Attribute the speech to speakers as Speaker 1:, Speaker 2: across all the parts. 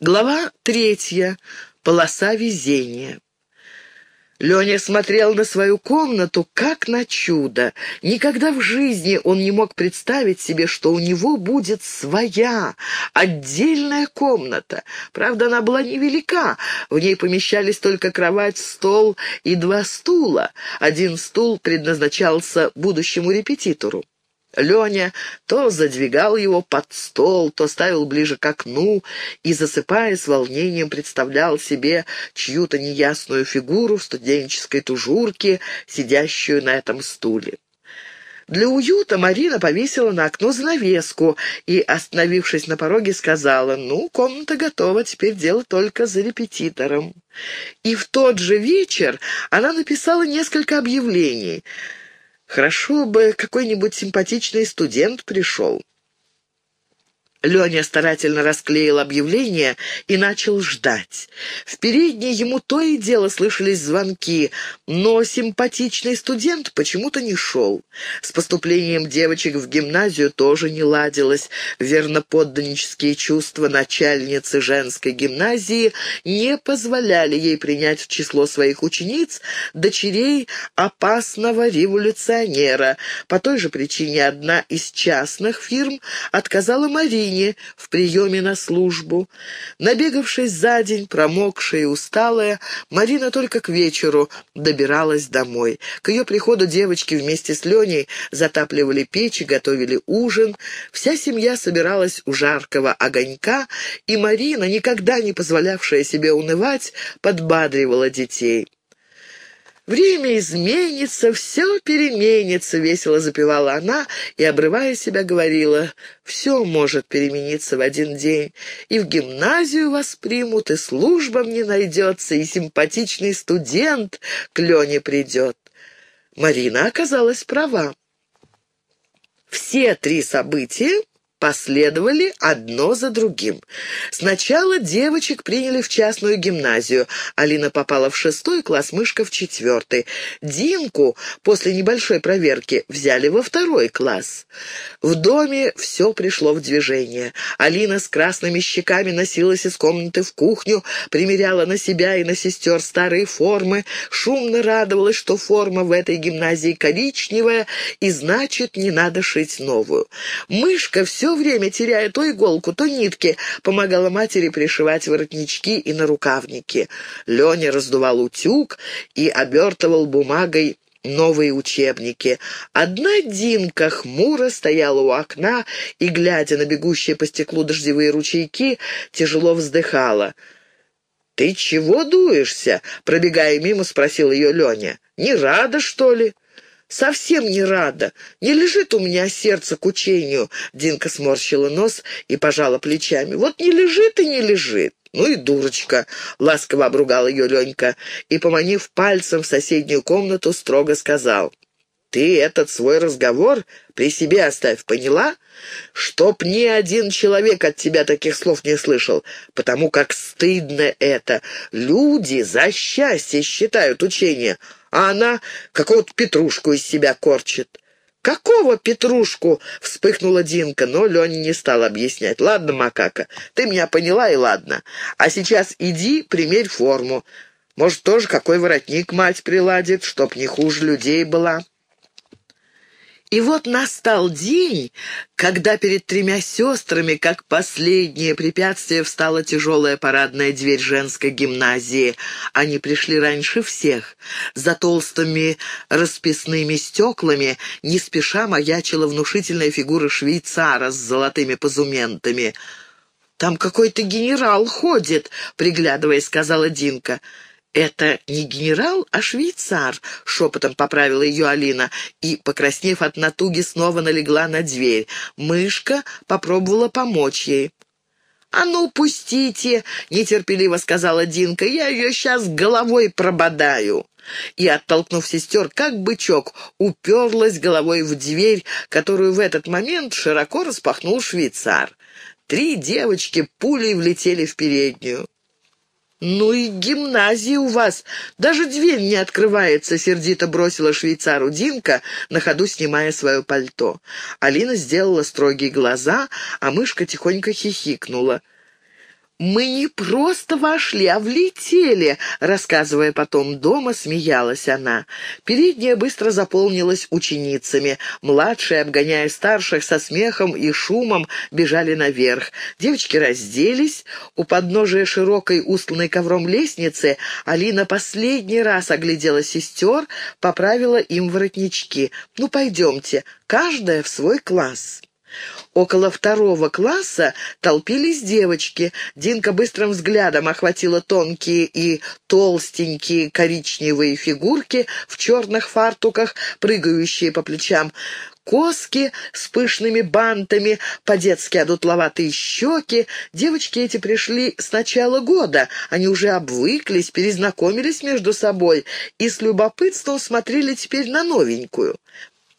Speaker 1: Глава третья. Полоса везения. Леня смотрел на свою комнату как на чудо. Никогда в жизни он не мог представить себе, что у него будет своя, отдельная комната. Правда, она была невелика. В ней помещались только кровать, стол и два стула. Один стул предназначался будущему репетитору. Леня то задвигал его под стол, то ставил ближе к окну и, засыпая с волнением, представлял себе чью-то неясную фигуру в студенческой тужурке, сидящую на этом стуле. Для уюта Марина повесила на окно занавеску и, остановившись на пороге, сказала, «Ну, комната готова, теперь дело только за репетитором». И в тот же вечер она написала несколько объявлений — Хорошо бы какой-нибудь симпатичный студент пришел. Леня старательно расклеил объявление и начал ждать. В передней ему то и дело слышались звонки, но симпатичный студент почему-то не шел. С поступлением девочек в гимназию тоже не ладилось. Верноподданнические чувства начальницы женской гимназии не позволяли ей принять в число своих учениц дочерей опасного революционера. По той же причине одна из частных фирм отказала Марии, Марине в приеме на службу. Набегавшись за день, промокшая и усталая, Марина только к вечеру добиралась домой. К ее приходу девочки вместе с Леней затапливали печи, готовили ужин. Вся семья собиралась у жаркого огонька, и Марина, никогда не позволявшая себе унывать, подбадривала детей. «Время изменится, все переменится», — весело запевала она и, обрывая себя, говорила, «все может перемениться в один день, и в гимназию вас примут, и служба мне найдется, и симпатичный студент к Лене придет». Марина оказалась права. Все три события последовали одно за другим. Сначала девочек приняли в частную гимназию. Алина попала в шестой класс, Мышка в четвертый. Динку после небольшой проверки взяли во второй класс. В доме все пришло в движение. Алина с красными щеками носилась из комнаты в кухню, примеряла на себя и на сестер старые формы, шумно радовалась, что форма в этой гимназии коричневая, и значит, не надо шить новую. Мышка все все время, теряя то иголку, то нитки, помогала матери пришивать воротнички и нарукавники. Леня раздувал утюг и обертывал бумагой новые учебники. Одна Динка хмуро стояла у окна и, глядя на бегущие по стеклу дождевые ручейки, тяжело вздыхала. «Ты чего дуешься?» — пробегая мимо, спросил ее Леня. «Не рада, что ли?» Совсем не рада. Не лежит у меня сердце к учению». Динка сморщила нос и пожала плечами. «Вот не лежит и не лежит». «Ну и дурочка!» — ласково обругал ее Ленька и, поманив пальцем в соседнюю комнату, строго сказал. «Ты этот свой разговор при себе оставь, поняла? Чтоб ни один человек от тебя таких слов не слышал, потому как стыдно это. Люди за счастье считают учение, а она какого-то петрушку из себя корчит. «Какого петрушку?» — вспыхнула Динка, но Леня не стал объяснять. «Ладно, макака, ты меня поняла и ладно. А сейчас иди, примерь форму. Может, тоже какой воротник мать приладит, чтоб не хуже людей была». И вот настал день, когда перед тремя сестрами, как последнее препятствие, встала тяжелая парадная дверь женской гимназии. Они пришли раньше всех. За толстыми расписными стеклами не спеша маячила внушительная фигура швейцара с золотыми позументами. «Там какой-то генерал ходит», — приглядывая, сказала Динка. «Это не генерал, а швейцар», — шепотом поправила ее Алина и, покраснев от натуги, снова налегла на дверь. Мышка попробовала помочь ей. «А ну, пустите!» — нетерпеливо сказала Динка. «Я ее сейчас головой прободаю!» И, оттолкнув сестер, как бычок, уперлась головой в дверь, которую в этот момент широко распахнул швейцар. Три девочки пулей влетели в переднюю. «Ну и гимназия у вас! Даже дверь не открывается!» — сердито бросила швейцару Динка, на ходу снимая свое пальто. Алина сделала строгие глаза, а мышка тихонько хихикнула. «Мы не просто вошли, а влетели», — рассказывая потом дома, смеялась она. Передняя быстро заполнилась ученицами. Младшие, обгоняя старших со смехом и шумом, бежали наверх. Девочки разделись. У подножия широкой, устланной ковром лестницы Алина последний раз оглядела сестер, поправила им воротнички. «Ну, пойдемте, каждая в свой класс». Около второго класса толпились девочки. Динка быстрым взглядом охватила тонкие и толстенькие коричневые фигурки в черных фартуках, прыгающие по плечам коски с пышными бантами, по-детски одутловатые щеки. Девочки эти пришли с начала года. Они уже обвыклись, перезнакомились между собой и с любопытством смотрели теперь на новенькую.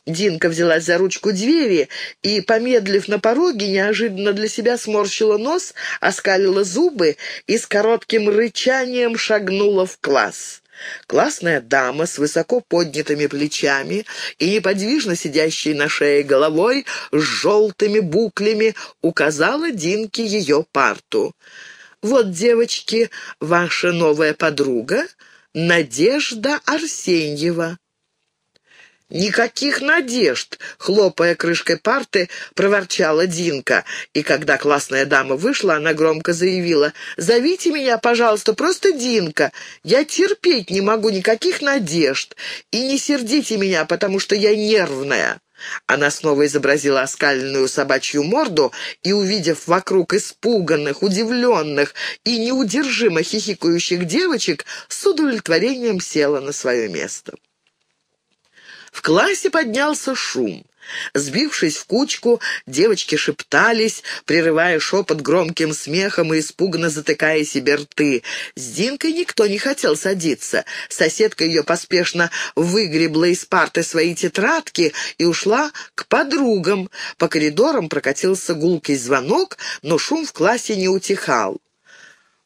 Speaker 1: Динка взялась за ручку двери и, помедлив на пороге, неожиданно для себя сморщила нос, оскалила зубы и с коротким рычанием шагнула в класс. Классная дама с высоко поднятыми плечами и неподвижно сидящей на шее головой с желтыми буклями указала Динке ее парту. «Вот, девочки, ваша новая подруга Надежда Арсеньева». «Никаких надежд!» — хлопая крышкой парты, проворчала Динка. И когда классная дама вышла, она громко заявила, «Зовите меня, пожалуйста, просто Динка. Я терпеть не могу никаких надежд. И не сердите меня, потому что я нервная». Она снова изобразила оскаленную собачью морду и, увидев вокруг испуганных, удивленных и неудержимо хихикающих девочек, с удовлетворением села на свое место. В классе поднялся шум. Сбившись в кучку, девочки шептались, прерывая шепот громким смехом и испуганно затыкая себе рты. С Динкой никто не хотел садиться. Соседка ее поспешно выгребла из парты свои тетрадки и ушла к подругам. По коридорам прокатился гулкий звонок, но шум в классе не утихал.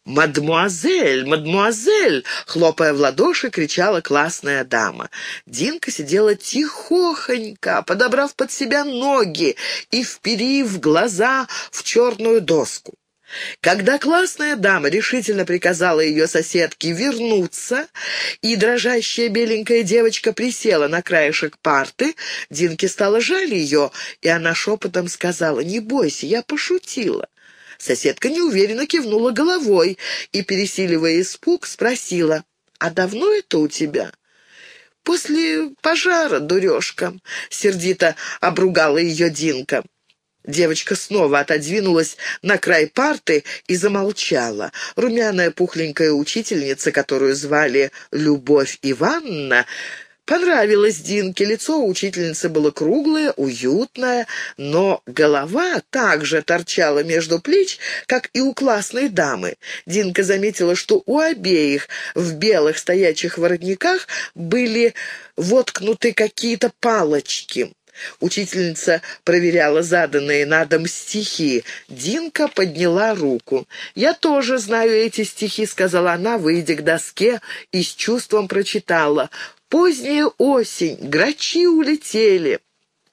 Speaker 1: «Мадмуазель! Мадмуазель!» — хлопая в ладоши, кричала классная дама. Динка сидела тихохонько, подобрав под себя ноги и вперив глаза в черную доску. Когда классная дама решительно приказала ее соседке вернуться, и дрожащая беленькая девочка присела на краешек парты, Динке стало жаль ее, и она шепотом сказала, «Не бойся, я пошутила». Соседка неуверенно кивнула головой и, пересиливая испуг, спросила, «А давно это у тебя?» «После пожара, дурежка», — сердито обругала ее Динка. Девочка снова отодвинулась на край парты и замолчала. Румяная пухленькая учительница, которую звали Любовь Ивановна, Понравилось Динке, лицо у учительницы было круглое, уютное, но голова также торчала между плеч, как и у классной дамы. Динка заметила, что у обеих в белых стоячих воротниках были воткнуты какие-то палочки. Учительница проверяла заданные на дом стихи. Динка подняла руку. «Я тоже знаю эти стихи», — сказала она, выйдя к доске и с чувством прочитала. Поздняя осень, грачи улетели.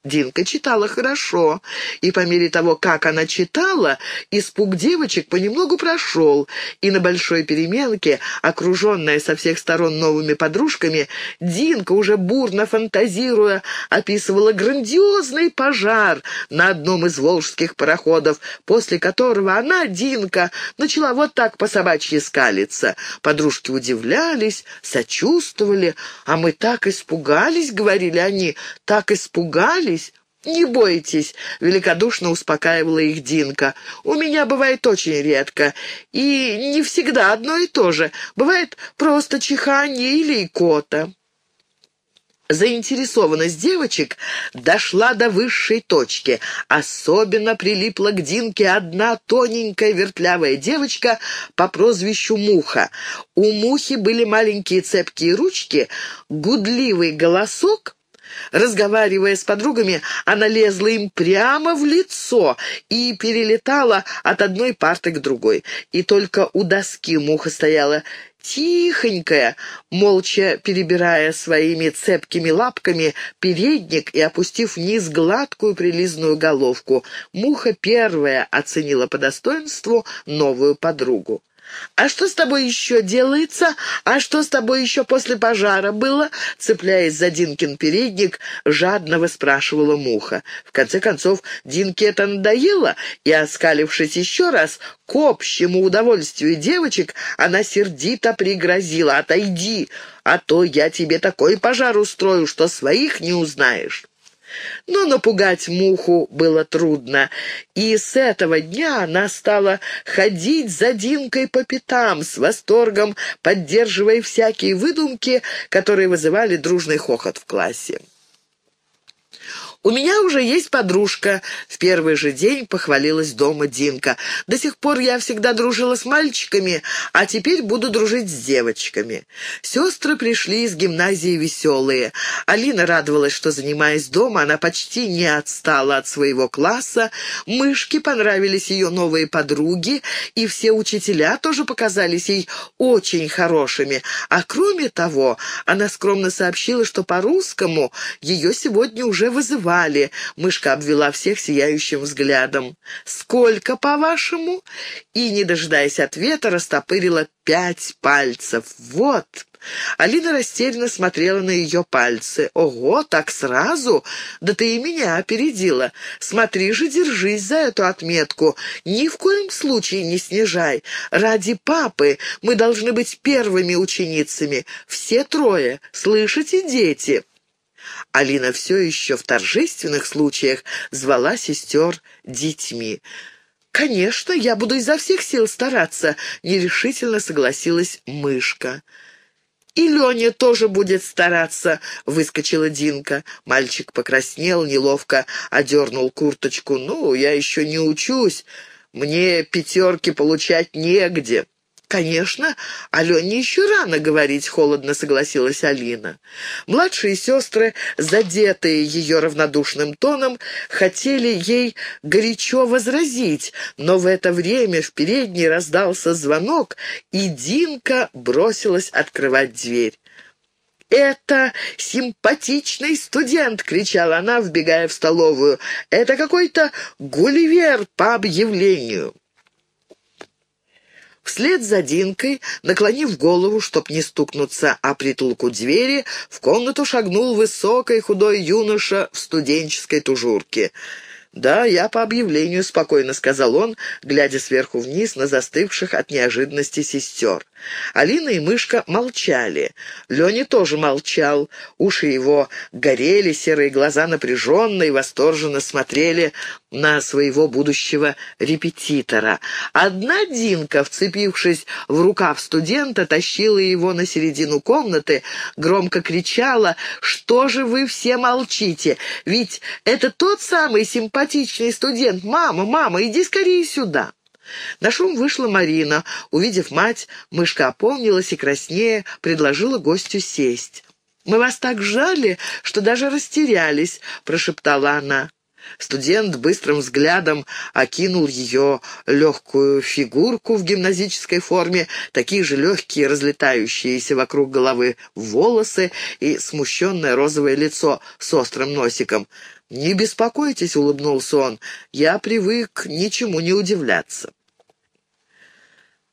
Speaker 1: Динка читала хорошо, и по мере того, как она читала, испуг девочек понемногу прошел, и на большой переменке, окруженная со всех сторон новыми подружками, Динка, уже бурно фантазируя, описывала грандиозный пожар на одном из волжских пароходов, после которого она, Динка, начала вот так по собачьи скалиться. Подружки удивлялись, сочувствовали, а мы так испугались, говорили они, так испугались, боялись?» «Не бойтесь», — великодушно успокаивала их Динка. «У меня бывает очень редко, и не всегда одно и то же. Бывает просто чихание или икота». Заинтересованность девочек дошла до высшей точки. Особенно прилипла к Динке одна тоненькая вертлявая девочка по прозвищу Муха. У Мухи были маленькие цепкие ручки, гудливый голосок — Разговаривая с подругами, она лезла им прямо в лицо и перелетала от одной парты к другой. И только у доски муха стояла тихонькая, молча перебирая своими цепкими лапками передник и опустив вниз гладкую прилизную головку. Муха первая оценила по достоинству новую подругу. «А что с тобой еще делается? А что с тобой еще после пожара было?» Цепляясь за Динкин передник, жадно выспрашивала муха. В конце концов, Динке это надоело, и, оскалившись еще раз, к общему удовольствию девочек, она сердито пригрозила «Отойди, а то я тебе такой пожар устрою, что своих не узнаешь». Но напугать муху было трудно, и с этого дня она стала ходить за Динкой по пятам, с восторгом поддерживая всякие выдумки, которые вызывали дружный хохот в классе. «У меня уже есть подружка», — в первый же день похвалилась дома Динка. «До сих пор я всегда дружила с мальчиками, а теперь буду дружить с девочками». Сестры пришли из гимназии веселые. Алина радовалась, что, занимаясь дома, она почти не отстала от своего класса. Мышке понравились ее новые подруги, и все учителя тоже показались ей очень хорошими. А кроме того, она скромно сообщила, что по-русскому ее сегодня уже вызывают звали?» Мышка обвела всех сияющим взглядом. «Сколько, по-вашему?» И, не дожидаясь ответа, растопырила пять пальцев. «Вот!» Алина растерянно смотрела на ее пальцы. «Ого, так сразу? Да ты и меня опередила. Смотри же, держись за эту отметку. Ни в коем случае не снижай. Ради папы мы должны быть первыми ученицами. Все трое. Слышите, дети?» Алина все еще в торжественных случаях звала сестер детьми. «Конечно, я буду изо всех сил стараться», — нерешительно согласилась мышка. «И Леня тоже будет стараться», — выскочила Динка. Мальчик покраснел, неловко одернул курточку. «Ну, я еще не учусь. Мне пятерки получать негде». «Конечно, Алене еще рано говорить», — холодно согласилась Алина. Младшие сестры, задетые ее равнодушным тоном, хотели ей горячо возразить, но в это время в передней раздался звонок, и Динка бросилась открывать дверь. «Это симпатичный студент!» — кричала она, вбегая в столовую. «Это какой-то Гулливер по объявлению!» Вслед за Динкой, наклонив голову, чтоб не стукнуться о притулку двери, в комнату шагнул высокий худой юноша в студенческой тужурке — «Да, я по объявлению», — спокойно сказал он, глядя сверху вниз на застывших от неожиданности сестер. Алина и Мышка молчали. Леня тоже молчал. Уши его горели, серые глаза напряженно и восторженно смотрели на своего будущего репетитора. Одна Динка, вцепившись в рукав студента, тащила его на середину комнаты, громко кричала «Что же вы все молчите? Ведь это тот самый симпатичный студент. Мама, мама, иди скорее сюда!» На шум вышла Марина. Увидев мать, мышка опомнилась и краснее предложила гостю сесть. «Мы вас так жали, что даже растерялись», — прошептала она. Студент быстрым взглядом окинул ее легкую фигурку в гимназической форме, такие же легкие, разлетающиеся вокруг головы волосы и смущенное розовое лицо с острым носиком. «Не беспокойтесь», — улыбнулся он, — «я привык ничему не удивляться».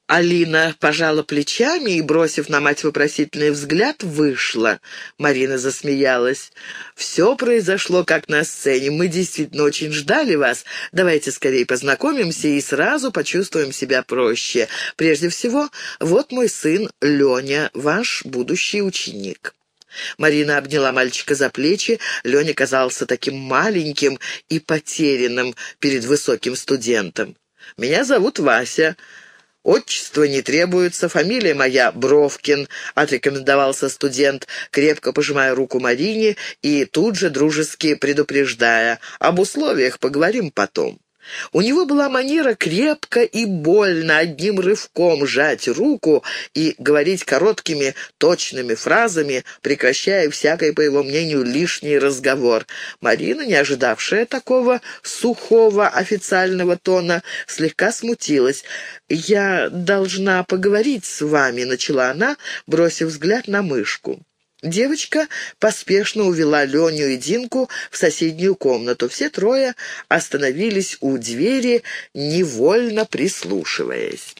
Speaker 1: Алина пожала плечами и, бросив на мать вопросительный взгляд, вышла. Марина засмеялась. «Все произошло как на сцене. Мы действительно очень ждали вас. Давайте скорее познакомимся и сразу почувствуем себя проще. Прежде всего, вот мой сын Леня, ваш будущий ученик». Марина обняла мальчика за плечи. Леня казался таким маленьким и потерянным перед высоким студентом. «Меня зовут Вася». «Отчество не требуется, фамилия моя Бровкин», — отрекомендовался студент, крепко пожимая руку Марине и тут же дружески предупреждая. «Об условиях поговорим потом». У него была манера крепко и больно одним рывком сжать руку и говорить короткими, точными фразами, прекращая всякий, по его мнению, лишний разговор. Марина, не ожидавшая такого сухого официального тона, слегка смутилась. «Я должна поговорить с вами», — начала она, бросив взгляд на мышку. Девочка поспешно увела Леню и Динку в соседнюю комнату. Все трое остановились у двери, невольно прислушиваясь.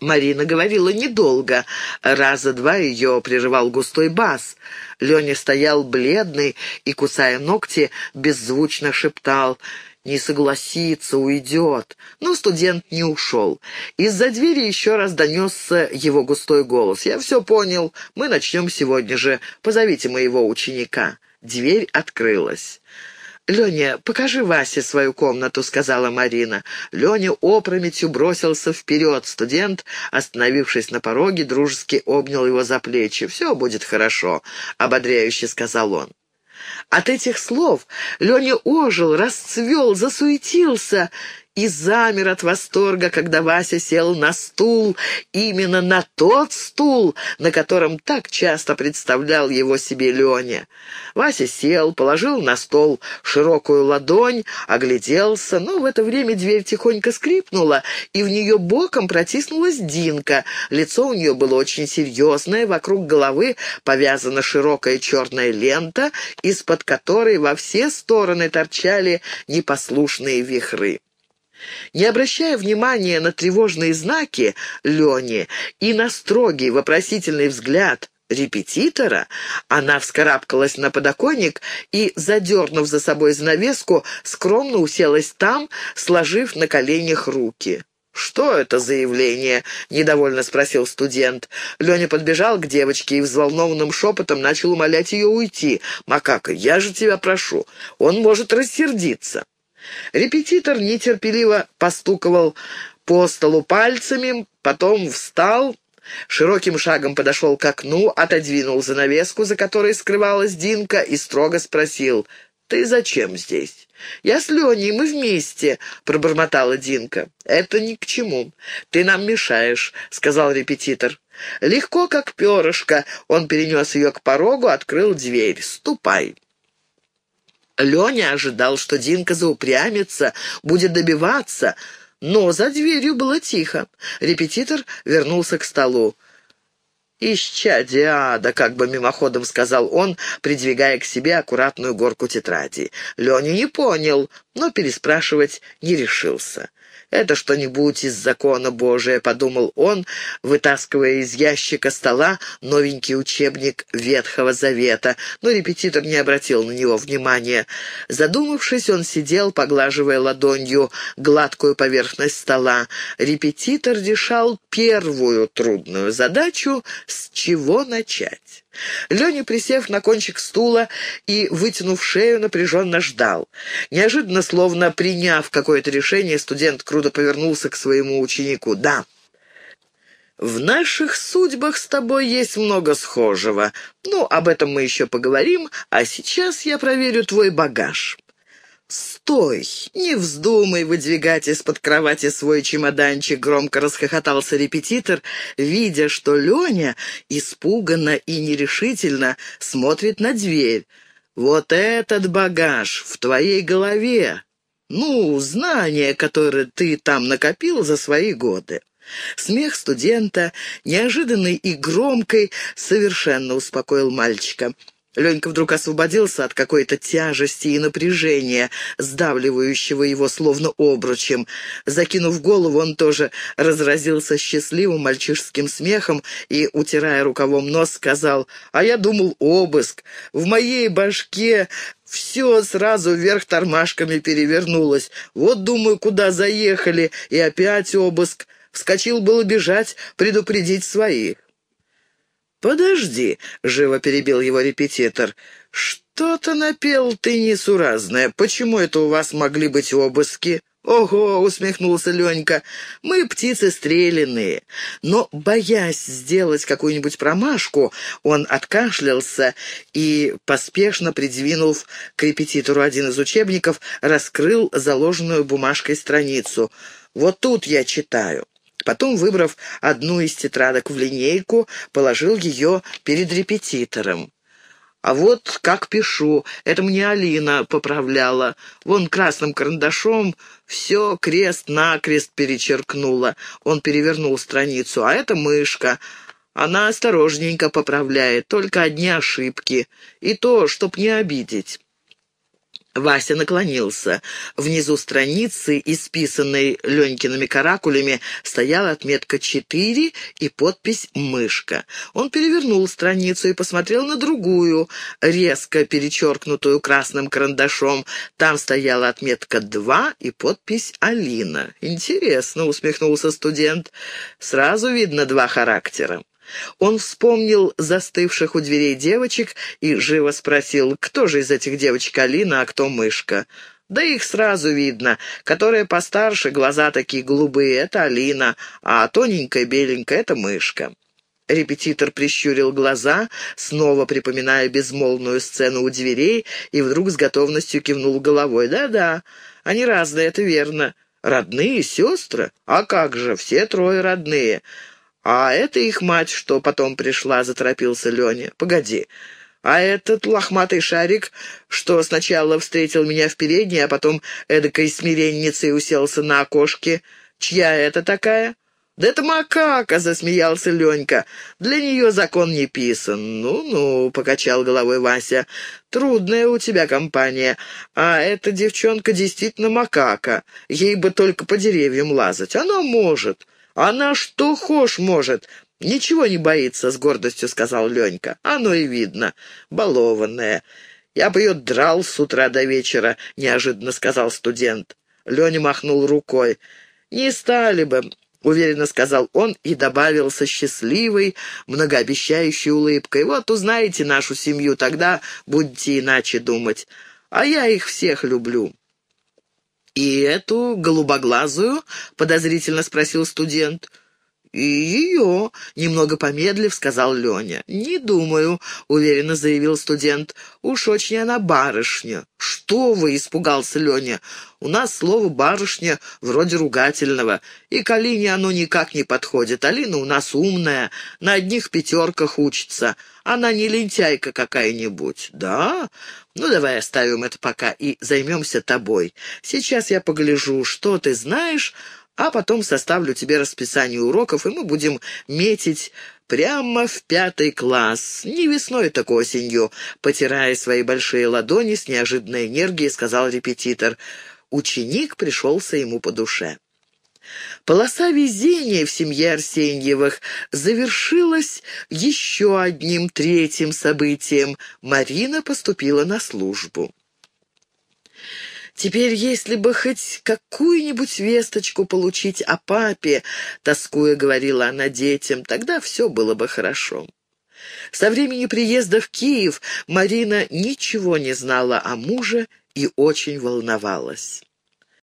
Speaker 1: Марина говорила недолго. Раза два ее прерывал густой бас. Леня стоял бледный и, кусая ногти, беззвучно шептал — не согласится, уйдет. Но студент не ушел. Из-за двери еще раз донесся его густой голос. «Я все понял. Мы начнем сегодня же. Позовите моего ученика». Дверь открылась. «Леня, покажи Васе свою комнату», — сказала Марина. Леня опрометью бросился вперед. Студент, остановившись на пороге, дружески обнял его за плечи. «Все будет хорошо», — ободряюще сказал он. От этих слов Леня ожил, расцвел, засуетился и замер от восторга, когда Вася сел на стул, именно на тот стул, на котором так часто представлял его себе Леня. Вася сел, положил на стол широкую ладонь, огляделся, но в это время дверь тихонько скрипнула, и в нее боком протиснулась Динка. Лицо у нее было очень серьезное, вокруг головы повязана широкая черная лента, из-под которой во все стороны торчали непослушные вихры. Не обращая внимания на тревожные знаки Лени и на строгий вопросительный взгляд репетитора, она вскарабкалась на подоконник и, задернув за собой занавеску, скромно уселась там, сложив на коленях руки. «Что это за явление?» — недовольно спросил студент. Леня подбежал к девочке и взволнованным шепотом начал умолять ее уйти. «Макака, я же тебя прошу, он может рассердиться». Репетитор нетерпеливо постуковал по столу пальцами, потом встал, широким шагом подошел к окну, отодвинул занавеску, за которой скрывалась Динка, и строго спросил, «Ты зачем здесь?» «Я с Леней, мы вместе», — пробормотала Динка. «Это ни к чему. Ты нам мешаешь», — сказал репетитор. Легко, как перышко, он перенес ее к порогу, открыл дверь. «Ступай». Леня ожидал, что Динка заупрямится, будет добиваться, но за дверью было тихо. Репетитор вернулся к столу. «Ища ада», — как бы мимоходом сказал он, придвигая к себе аккуратную горку тетради. Леня не понял, но переспрашивать не решился. «Это что-нибудь из закона Божия», — подумал он, вытаскивая из ящика стола новенький учебник Ветхого Завета, но репетитор не обратил на него внимания. Задумавшись, он сидел, поглаживая ладонью гладкую поверхность стола. Репетитор решал первую трудную задачу — с чего начать. Леня, присев на кончик стула и, вытянув шею, напряженно ждал. Неожиданно, словно приняв какое-то решение, студент круто повернулся к своему ученику. «Да, в наших судьбах с тобой есть много схожего. Ну, об этом мы еще поговорим, а сейчас я проверю твой багаж». «Стой! Не вздумай выдвигать из-под кровати свой чемоданчик!» — громко расхохотался репетитор, видя, что Леня испуганно и нерешительно смотрит на дверь. «Вот этот багаж в твоей голове! Ну, знания, которые ты там накопил за свои годы!» Смех студента, неожиданный и громкий, совершенно успокоил мальчика. Ленька вдруг освободился от какой-то тяжести и напряжения, сдавливающего его словно обручем. Закинув голову, он тоже разразился счастливым мальчишеским смехом и, утирая рукавом нос, сказал, «А я думал, обыск. В моей башке все сразу вверх тормашками перевернулось. Вот, думаю, куда заехали, и опять обыск. Вскочил было бежать, предупредить своих». «Подожди», — живо перебил его репетитор, — «что-то напел ты несуразное. Почему это у вас могли быть обыски? «Ого!» — усмехнулся Ленька. «Мы птицы стрелянные». Но, боясь сделать какую-нибудь промашку, он откашлялся и, поспешно придвинув к репетитору один из учебников, раскрыл заложенную бумажкой страницу. «Вот тут я читаю». Потом, выбрав одну из тетрадок в линейку, положил ее перед репетитором. А вот как пишу, это мне Алина поправляла. Вон красным карандашом все крест-накрест перечеркнула. Он перевернул страницу, а это мышка. Она осторожненько поправляет, только одни ошибки. И то, чтоб не обидеть. Вася наклонился. Внизу страницы, исписанной Ленькиными каракулями, стояла отметка «4» и подпись «Мышка». Он перевернул страницу и посмотрел на другую, резко перечеркнутую красным карандашом. Там стояла отметка «2» и подпись «Алина». «Интересно», — усмехнулся студент. «Сразу видно два характера». Он вспомнил застывших у дверей девочек и живо спросил, кто же из этих девочек Алина, а кто мышка. Да их сразу видно. Которая постарше, глаза такие голубые — это Алина, а тоненькая беленькая — это мышка. Репетитор прищурил глаза, снова припоминая безмолвную сцену у дверей, и вдруг с готовностью кивнул головой. «Да-да, они разные, это верно. Родные сестры? А как же, все трое родные. «А это их мать, что потом пришла», — заторопился Леня. «Погоди, а этот лохматый шарик, что сначала встретил меня в передней, а потом эдакой смиренницей уселся на окошке, чья это такая?» «Да это макака!» — засмеялся Ленька. «Для нее закон не писан». «Ну-ну», — покачал головой Вася, — «трудная у тебя компания. А эта девчонка действительно макака. Ей бы только по деревьям лазать. Она может». «Она что хошь может, ничего не боится», — с гордостью сказал Ленька. «Оно и видно, балованная. Я бы ее драл с утра до вечера», — неожиданно сказал студент. Леня махнул рукой. «Не стали бы», — уверенно сказал он и добавил со счастливой, многообещающей улыбкой. «Вот узнаете нашу семью, тогда будете иначе думать. А я их всех люблю». «И эту голубоглазую?» — подозрительно спросил студент. «И ее», — немного помедлив, сказал Леня. «Не думаю», — уверенно заявил студент. «Уж очень она барышня». «Что вы?» — испугался Леня. «У нас слово «барышня» вроде ругательного, и к Алине оно никак не подходит. Алина у нас умная, на одних пятерках учится. Она не лентяйка какая-нибудь». «Да? Ну, давай оставим это пока и займемся тобой. Сейчас я погляжу, что ты знаешь, а потом составлю тебе расписание уроков, и мы будем метить прямо в пятый класс. Не весной, так осенью», — потирая свои большие ладони с неожиданной энергией, сказал репетитор. Ученик пришелся ему по душе. Полоса везения в семье Арсеньевых завершилась еще одним третьим событием. Марина поступила на службу. Теперь, если бы хоть какую-нибудь весточку получить о папе, тоскуя говорила она детям, тогда все было бы хорошо. Со времени приезда в Киев Марина ничего не знала о муже и очень волновалась.